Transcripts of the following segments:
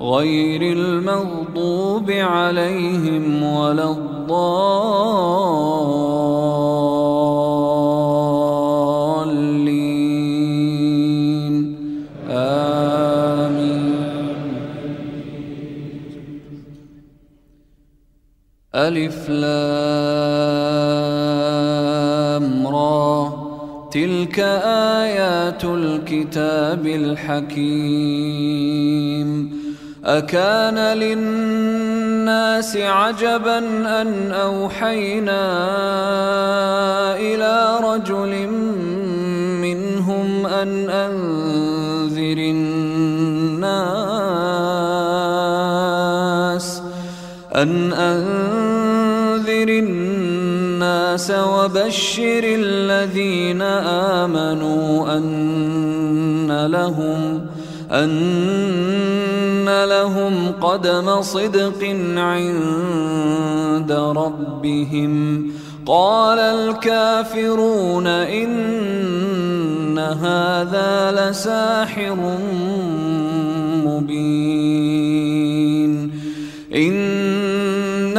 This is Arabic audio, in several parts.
غير المغضوب عليهم ولا الضالين. آمين. ألف لام را. تلك آيات الكتاب الحكيم. أكان للناس عجبا أن أوحينا إلى رجل منهم أن أنذر الناس أن أنذر الناس وبشر الذين آمنوا أن لهم أن لهم قدم صدق عند ربهم. قال الكافرون إن هذا لساحر مبين. إن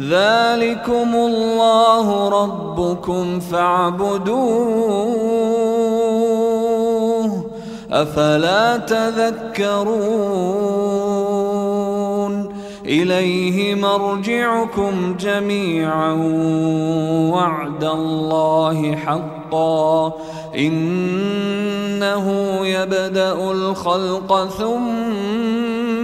ذلكم الله ربكم فاعبدوه أفلا تذكرون إليه مرجعكم جميعا وعد الله حقا إنه يبدأ الخلق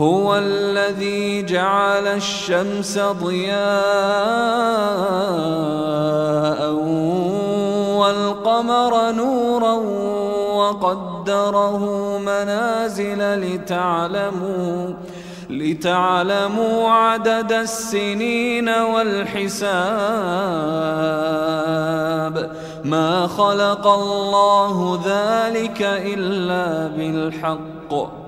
هو الذي جعل الشمس ضياء والقمر نورا وقدره منازل لتعلموا لتعلموا عدد السنين والحساب. ما خلق الله ذلك إلا بالحق.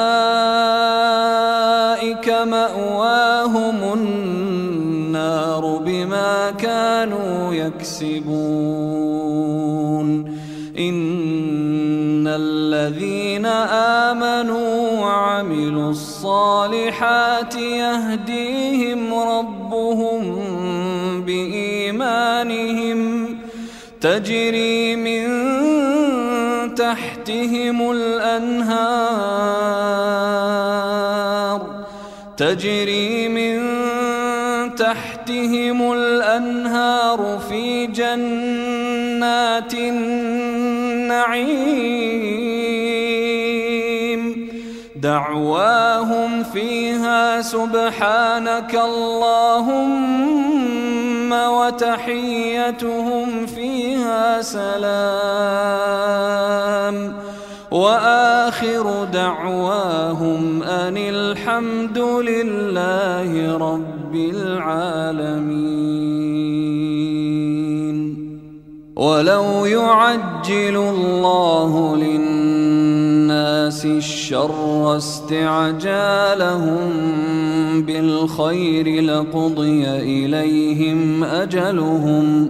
كانوا يكسبون. إن الذين آمنوا وعملوا الصالحات يهديهم ربهم بإيمانهم تجري من تحتهم الأنهار تجري الأنهار في جنات النعيم. دعواهم فيها سبحانك اللهم وتحيتهم فيها سلام. وآخر دعواهم أن الحمد لله رب العالمين. ولو يعجل الله للناس الشر استعجالهم بالخير لقضي إليهم أجلهم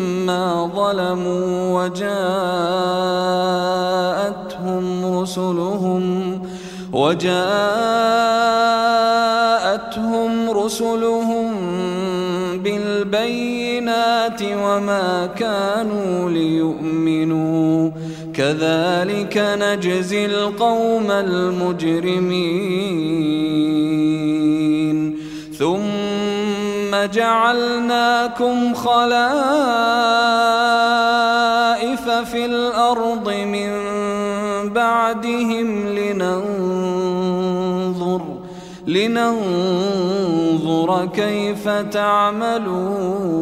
ظلموا وجاءتهم رسلهم وجاءتهم رسلهم بالبينات وما كانوا ليؤمنوا. كذلك نجزي القوم المجرمين. ثم جعلناكم خلائف في الأرض من بعدهم لننظر لننظر كيف تعملون.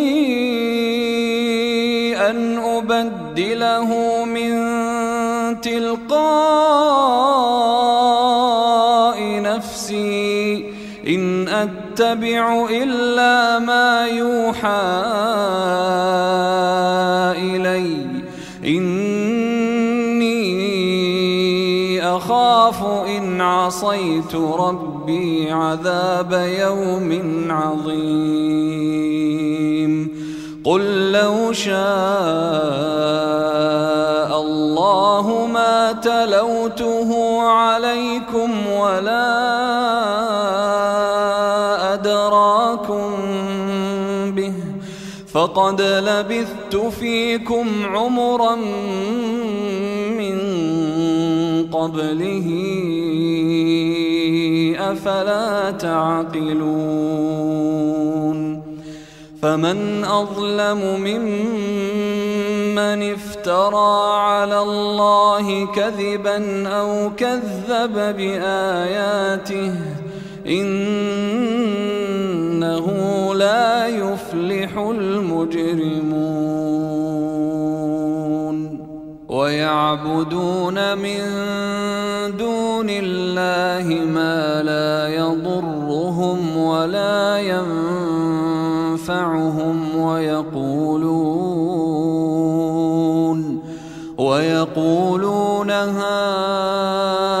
أتبع إلا ما يوحى إلي. إني أخاف إن عصيت ربي عذاب يوم عظيم. قل لو شاء الله ما تلوته عليكم ولا فقد لبثت فيكم عمرا من قبله. أفلا تعقلون؟ فمن أظلم ممن افترى على الله كذبا أو كذب بآياته إنه لا يفلح المجرمون. ويعبدون من دون الله ما لا يضرهم ولا ينفعهم ويقولون ويقولون هؤلاء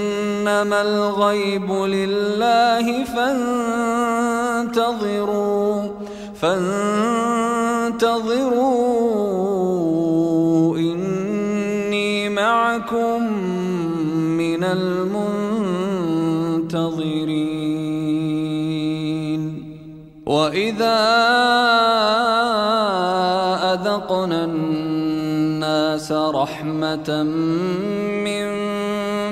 إنما الغيب لله فانتظروا فانتظروا إني معكم من المنتظرين. وإذا أذقنا الناس رحمة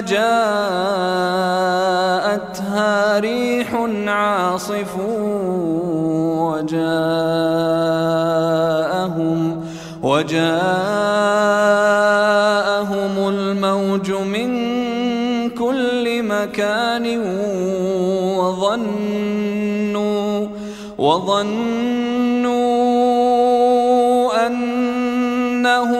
جاءتها ريح عاصف وجاءهم وجاءهم الموج من كل مكان وظنوا وظنوا أنهم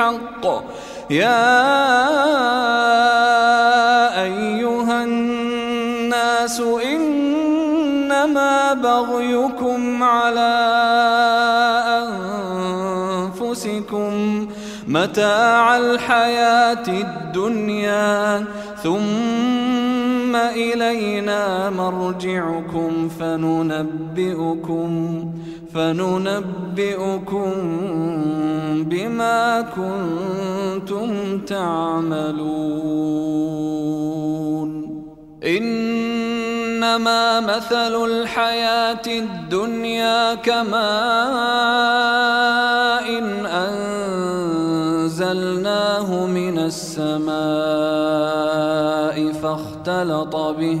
الحق. يا أيها الناس إنما بغيكم على أنفسكم متاع الحياة الدنيا ثم إلينا مرجعكم فننبئكم. فننبئكم بما كنتم تعملون. إنما مثل الحياة الدنيا كماء إن أنزلناه من السماء فاختلط به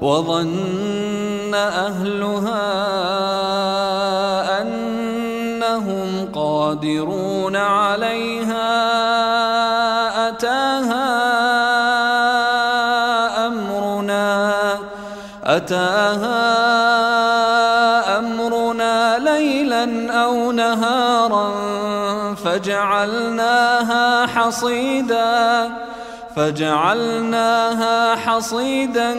وظن أهلها أنهم قادرون عليها أتاها أمرنا أتاها أمرنا ليلا أو نهارا فجعلناها حصيدا. فجعلناها حصيدا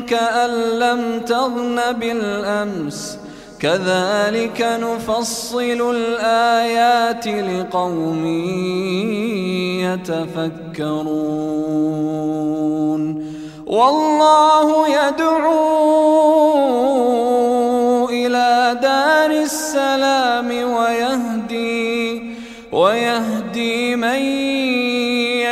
كأن لم تغن بالأمس. كذلك نفصل الآيات لقوم يتفكرون. والله يدعو إلى دار السلام ويهدي ويهدي من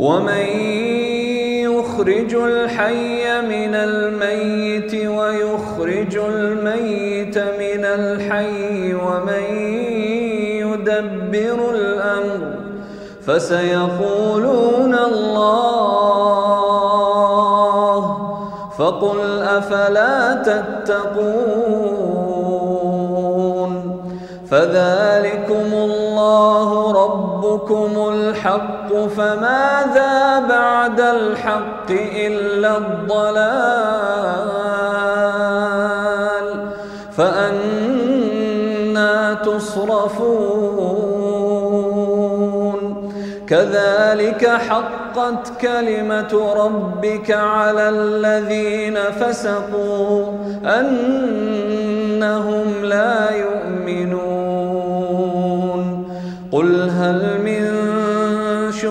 ومن يخرج الحي من الميت ويخرج الميت من الحي ومن يدبر الأمر فسيقولون الله فقل أفلا تتقون الله ربكم الحق فماذا بعد الحق إلا الضلال فأنا تصرفون كذلك حقت كلمة ربك على الذين فسقوا أنهم لا يؤمنون قل هل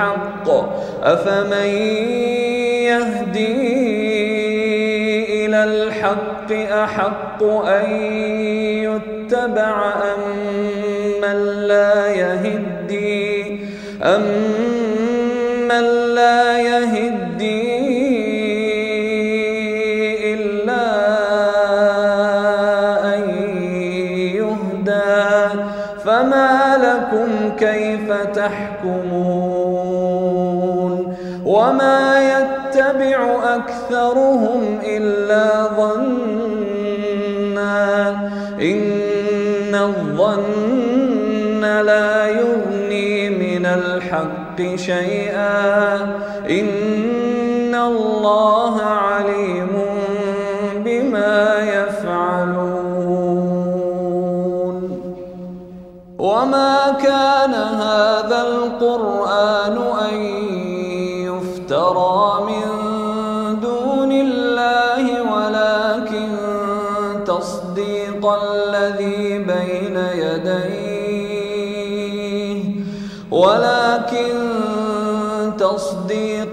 الحق أفمن يهدي إلى الحق أحق أن يتبع أم من لا يهدي؟ أم من لا يهدي إلا أن يهدى؟ فما لكم كيف تحكمون؟ وما يتبع أكثرهم إلا ظنا إن الظن لا يغني من الحق شيئا إن الله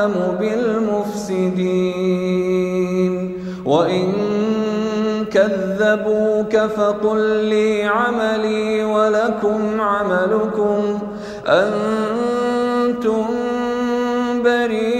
أعلم بالمفسدين. وإن كذبوك فقل لي عملي ولكم عملكم. أنتم بريئون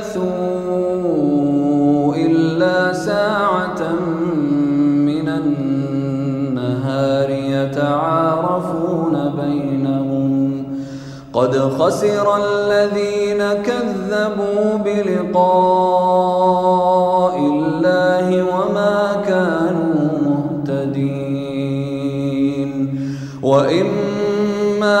يلبثوا إلا ساعة من النهار يتعارفون بينهم. قد خسر الذين كذبوا بلقاء الله وما كانوا مهتدين. وإما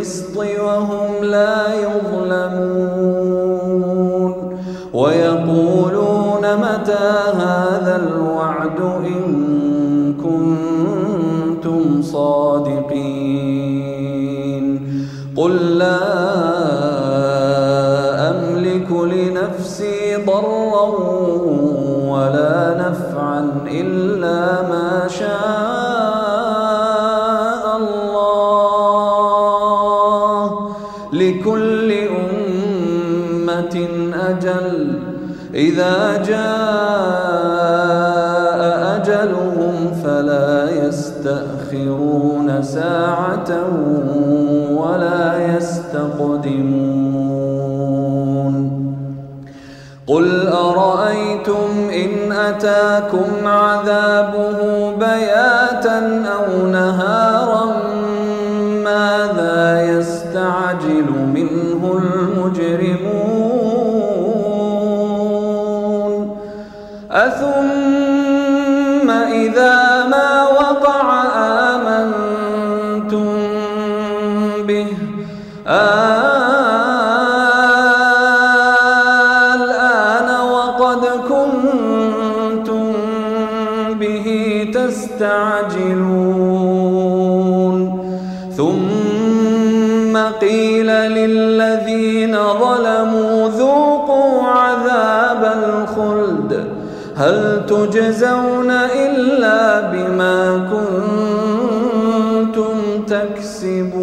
بالقسط وهم لا يظلمون. ساعة ولا يستقدمون. قل أرأيتم إن أتاكم عذابه هل تجزون إلا بما كنتم تكسبون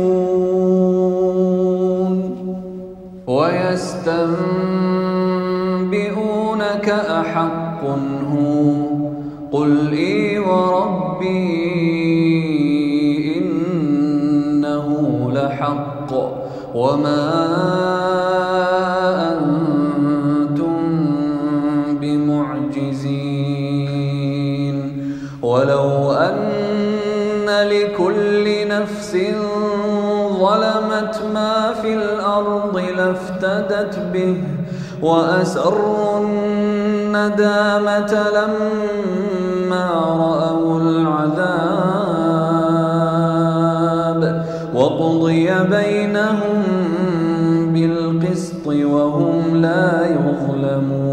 ويستنبئونك أحق هو قل إي وربي إنه لحق وما لافتدت به وأسروا الندامة لما رأوا العذاب وقضي بينهم بالقسط وهم لا يظلمون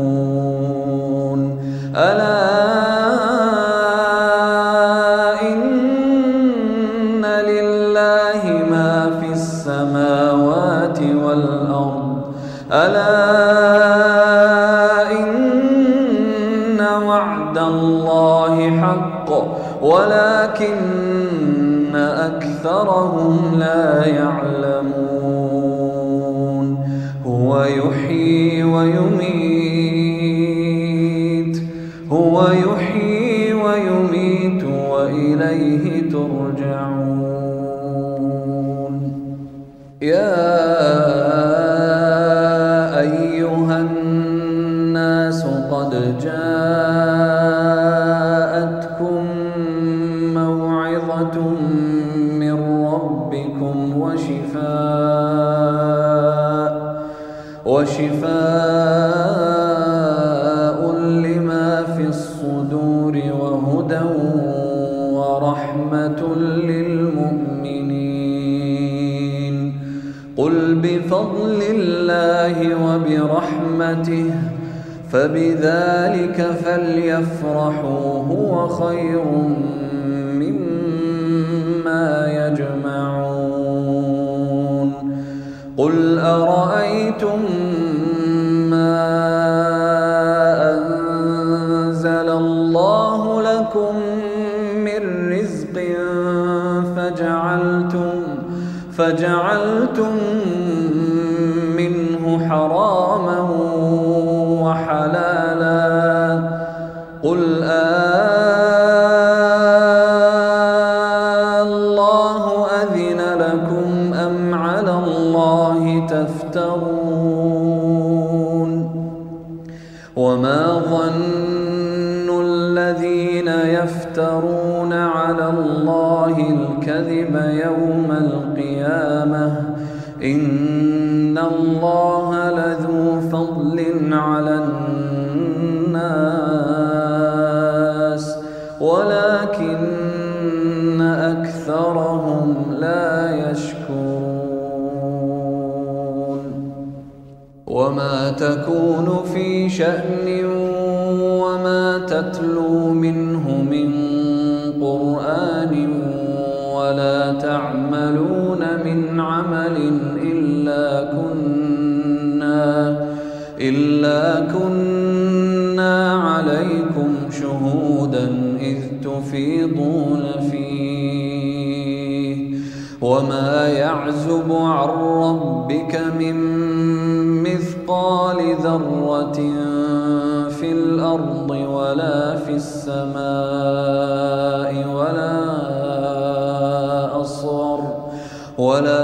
أكثرهم لا يعلمون. هو يحيي ويميت. هو يحيي ويميت وإليه ترجعون. يا للمؤمنين. قل بفضل الله وبرحمته فبذلك فليفرحوا هو خير مما يجمعون. قل أرأيتم فجعلتم إن الله لذو فضل على الناس ولكن أكثرهم لا يشكرون وما تكون في شأن وما تتلو من عمل إلا كنا إلا كنا عليكم شهودا إذ تفيضون فيه. وما يعزب عن ربك من مثقال ذرة في الأرض ولا في السماء. ولا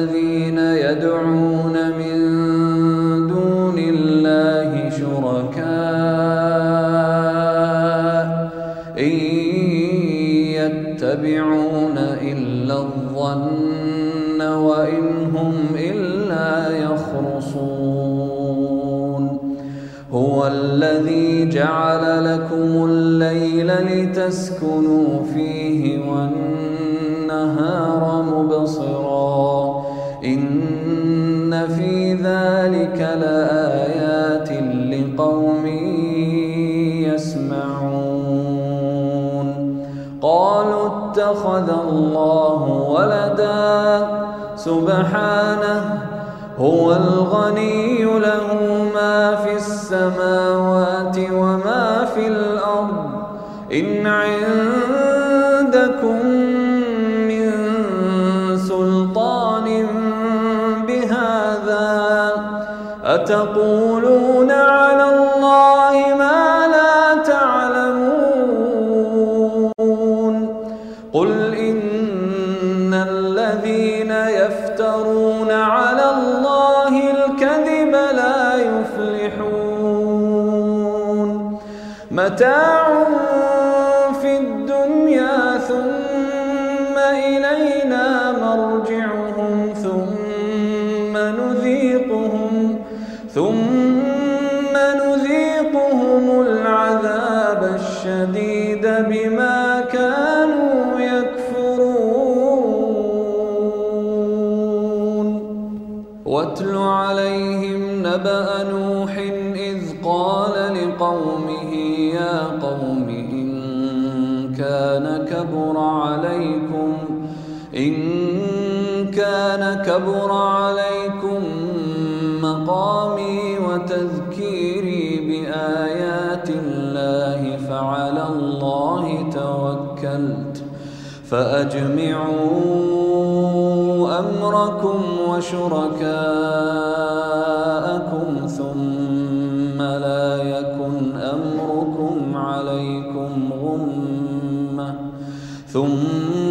لكم الليل لتسكنوا فيه والنهار مبصرا إن في ذلك لآيات لقوم يسمعون قالوا اتخذ الله ولدا سبحانه هو الغني له ما في السماوات في الأرض. إن عندكم من سلطان بهذا أتقولون متاع في الدنيا ثم إلينا مرجعهم ثم نذيقهم ثم نذيقهم العذاب الشديد بما كانوا واتل عليهم نبأ نوح إذ قال لقومه كبر عليكم مقامي وتذكيري بآيات الله فعلى الله توكلت. فأجمعوا أمركم وشركاءكم ثم لا يكن أمركم عليكم غمة. ثم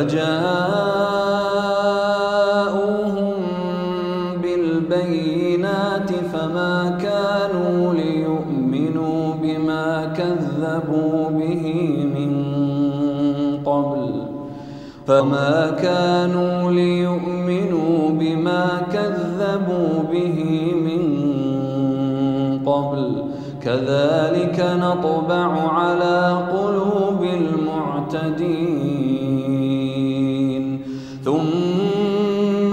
فجاءوهم بالبينات فما كانوا ليؤمنوا بما كذبوا به فما كانوا ليؤمنوا بما كذبوا به من قبل كذلك نطبع على قلوب المعتدين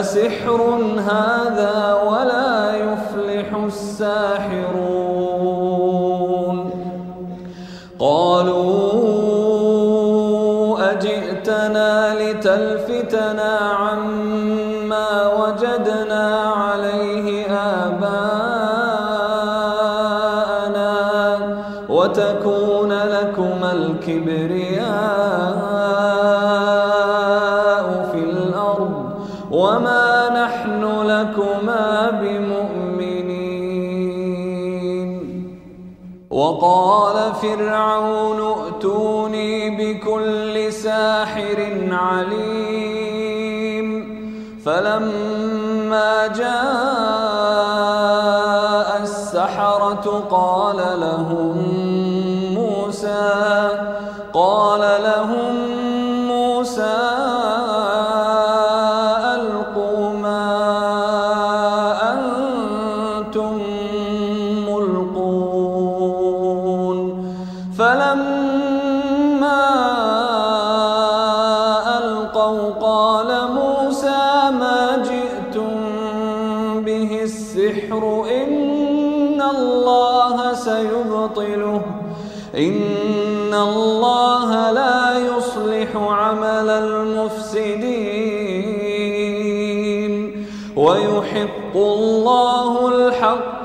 أسحر هذا ولا يفلح الساحرون. قالوا أجئتنا لتلفتنا عما وجدنا عليه آباءنا وتكون لكما الكبرياء. فرعون ائتوني بكل ساحر عليم. فلما جاء السحرة قال لهم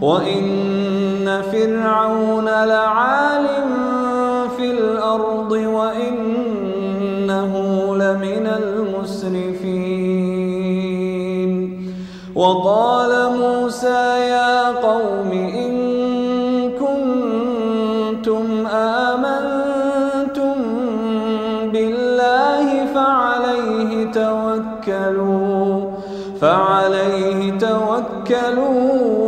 وإن فرعون لعال في الأرض وإنه لمن المسرفين وقال موسى يا قوم إن كنتم آمنتم بالله فعليه توكلوا فعليه توكلوا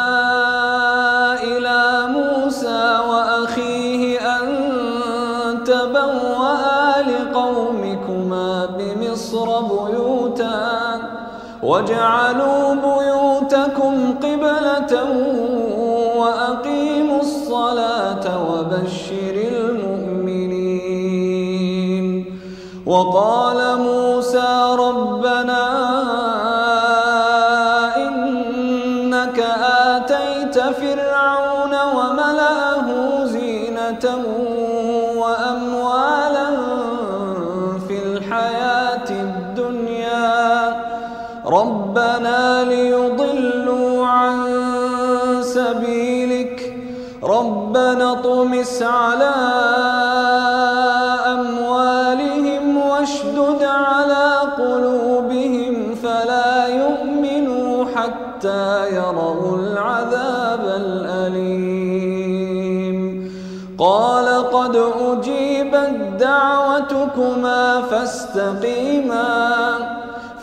وجعلوا بيوتكم قبلة وأقيموا الصلاة وبشر المؤمنين. وقال أجيبت دعوتكما فاستقيما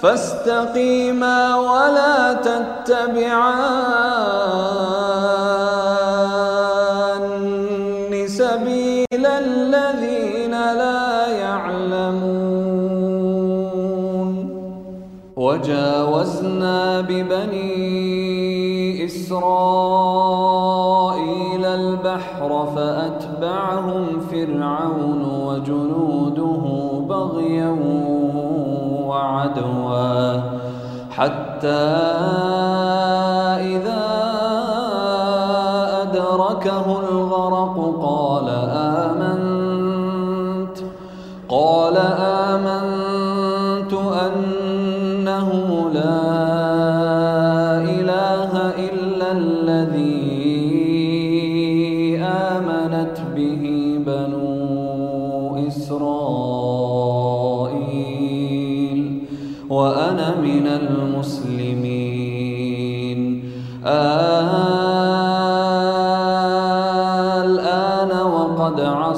فاستقيما ولا تتبعان سبيل الذين لا يعلمون. وجاوزنا ببني إسرائيل فأتبعهم فرعون وجنوده بغيا وعدوا حتى إذا أدركه الغرق قال آمنت قال آمنت أنه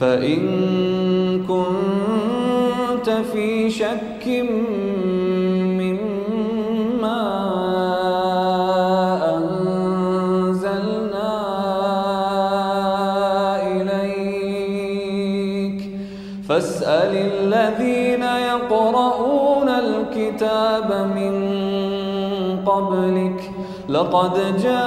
فإن كنت في شك فاسأل الذين يقرؤون الكتاب من قبلك لقد جاءك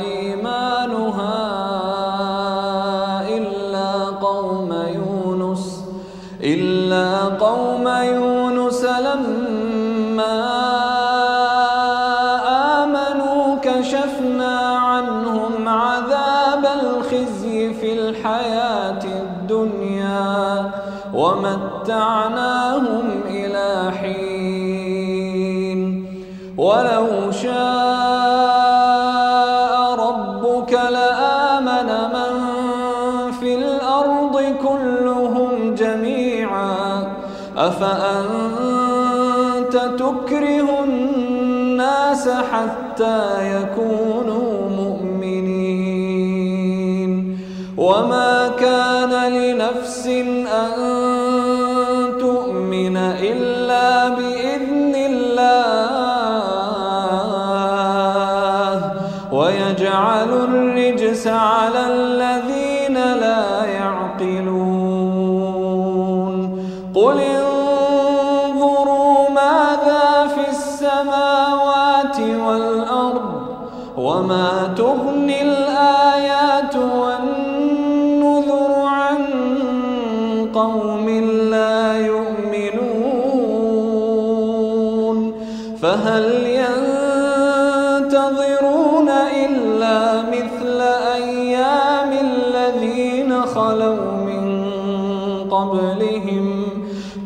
الخزي في الحياة الدنيا ومتعناهم إلى حين. ولو شاء ربك لآمن من في الأرض كلهم جميعا. أفأنت تكره الناس حتى يكونوا لنفس أن ويجعل الرجس على الذين لا يعقلون. قل انظروا ماذا في السماوات والأرض وما تغني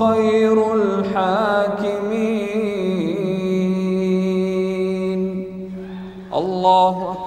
خير الحاكمين. الله أكبر.